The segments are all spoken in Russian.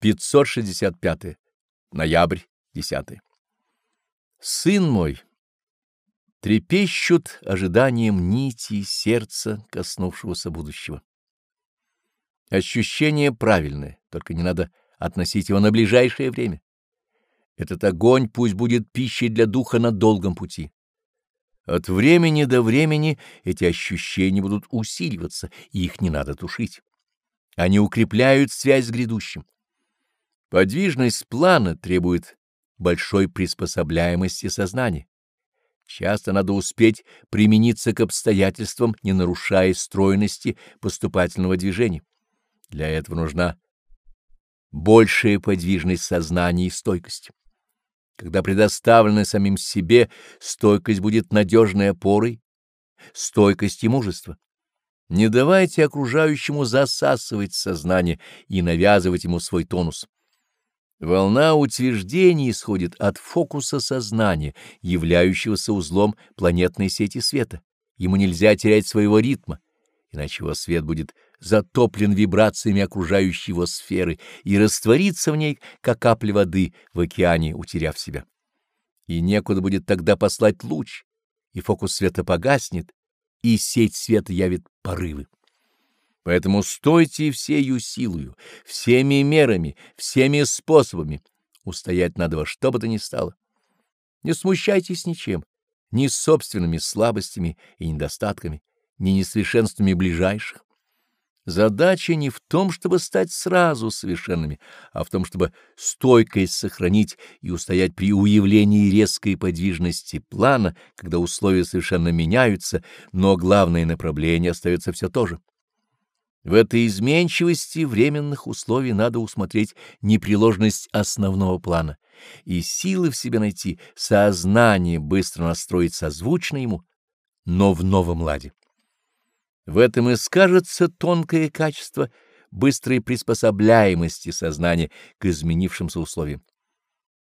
565. Ноябрь 10. Сын мой, трепещут ожиданием нити сердца, коснувшегося будущего. Ощущение правильное, только не надо относить его на ближайшее время. Этот огонь пусть будет пищей для духа на долгом пути. От времени до времени эти ощущения будут усиливаться, и их не надо тушить. Они укрепляют связь с грядущим. Подвижность плана требует большой приспособляемости сознания. Часто надо успеть примениться к обстоятельствам, не нарушая стройности поступательного движения. Для этого нужна большая подвижность сознания и стойкость. Когда предоставлены самим себе, стойкость будет надежной опорой, стойкость и мужество. Не давайте окружающему засасывать сознание и навязывать ему свой тонус. Волна утверждений исходит от фокуса сознания, являющегося узлом планетной сети света. Ему нельзя терять своего ритма, иначе его свет будет затоплен вибрациями окружающей его сферы и растворится в ней, как капля воды в океане, утеряв себя. И некуда будет тогда послать луч, и фокус света погаснет, и сеть света явит порывы. Поэтому стойте всею силою, всеми мерами, всеми способами. Устоять надо во что бы то ни стало. Не смущайтесь ничем, ни собственными слабостями и недостатками, ни несовершенствами ближайших. Задача не в том, чтобы стать сразу совершенными, а в том, чтобы стойкость сохранить и устоять при уявлении резкой подвижности плана, когда условия совершенно меняются, но главное направление остается все то же. В этой изменчивости временных условий надо усмотреть непреложность основного плана и силы в себе найти, сознание быстро настроить созвучно ему, но в новом ладе. В этом и скажется тонкое качество быстрой приспособляемости сознания к изменившимся условиям.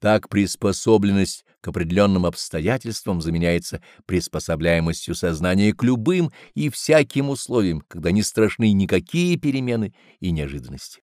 Так приспособленность к определенным обстоятельствам заменяется приспособляемостью сознания к любым и всяким условиям, когда не страшны никакие перемены и неожиданности.